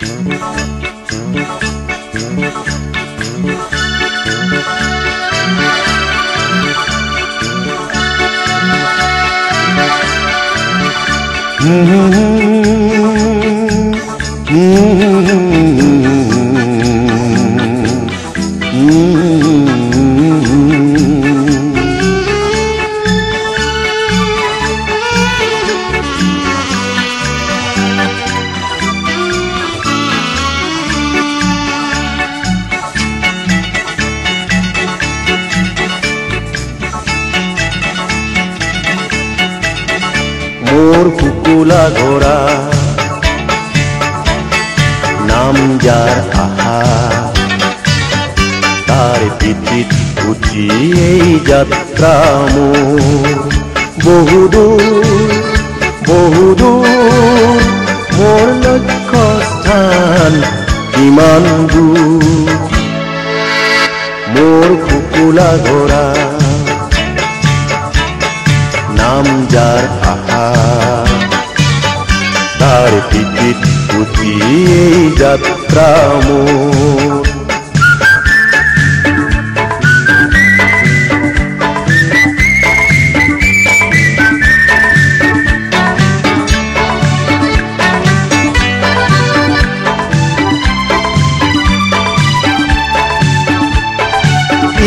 Mm-hmm. Mm-hmm. মোর কুকুলা ঘোড়া। নাম যার আহা। তার পিঠিত উঠি এই যাত্রা মোর। বহুদূর বহুদূর মোর লক্ষ্য স্থান কিমান দূর। মোর কুকুলা ঘোড়া। নাম যার আহা। তার পিঠিত উঠি এই যাত্রা মোর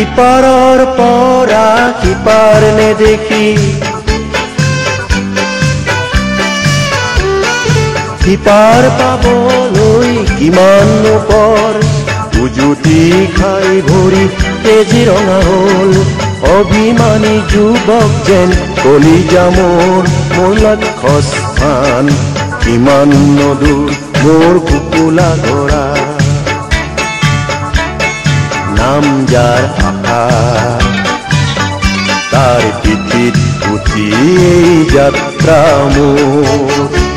ইপাৰৰ পৰা সিপাৰ নেদেখি সিপাৰ পাবলৈ কিমান পৰ উজুতি খাই ভৰি ৰঙা হ'ল। অভিমানী যুৱক যেন কলিজা মোৰ মোৰ লক্ষ্য স্থান কিমান নদূৰ মোৰ কুকুলা ঘোঁৰা নাম যার আহা তার পিঠিত উঠি এই যাত্রা মোর।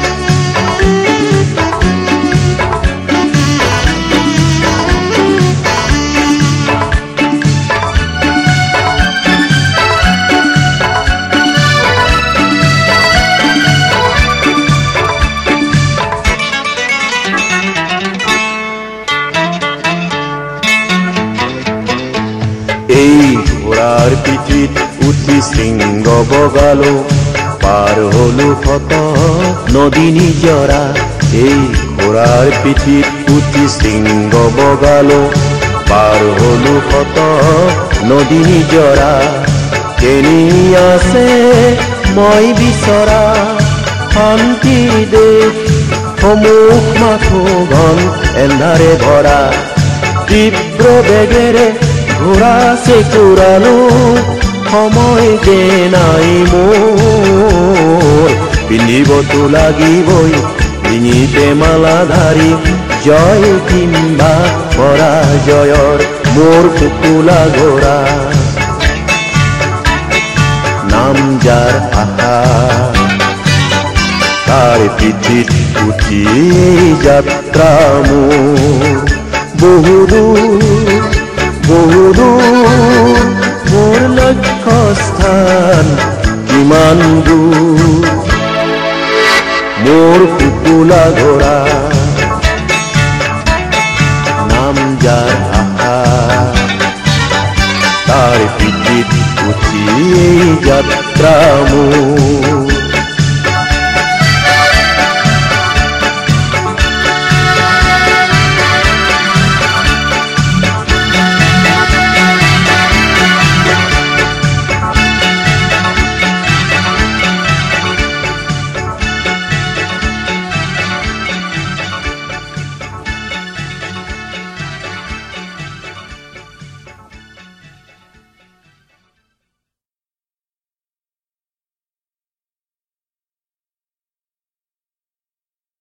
ঘোড়ার পিঠিত উঠি শৃঙ্গ বগালো, পার হলো কত নদী নিজরা। এই ঘোড়ার পিঠিত উঠি শৃঙ্গ বগালো, পার হলো কত নদী নিজরা। কেনি আছে মই বিচৰা শান্তিৰ দেশ সমুখ মাথো ঘন, এন্ধাৰে ভৰা। তীব্ৰ বেগেৰে ঘোঁৰা চেকুৰালো সময় যে নাই মোৰ পিন্ধিবতো লাগিবই, ডিঙিতে মালাধাৰী জয় কিম্বা পৰাজয়ৰ মোৰ কুকুলা ঘোঁৰা নাম যাৰ আশা, তার পিঠিত উঠি এই যাত্রা মোর। বহুদূর বহুদূর, মোর লক্ষ্য স্থান কিমান দূর? মোর কুকুলা ঘোড়া, নাম যার তার উঠি এই যাত্রা মোর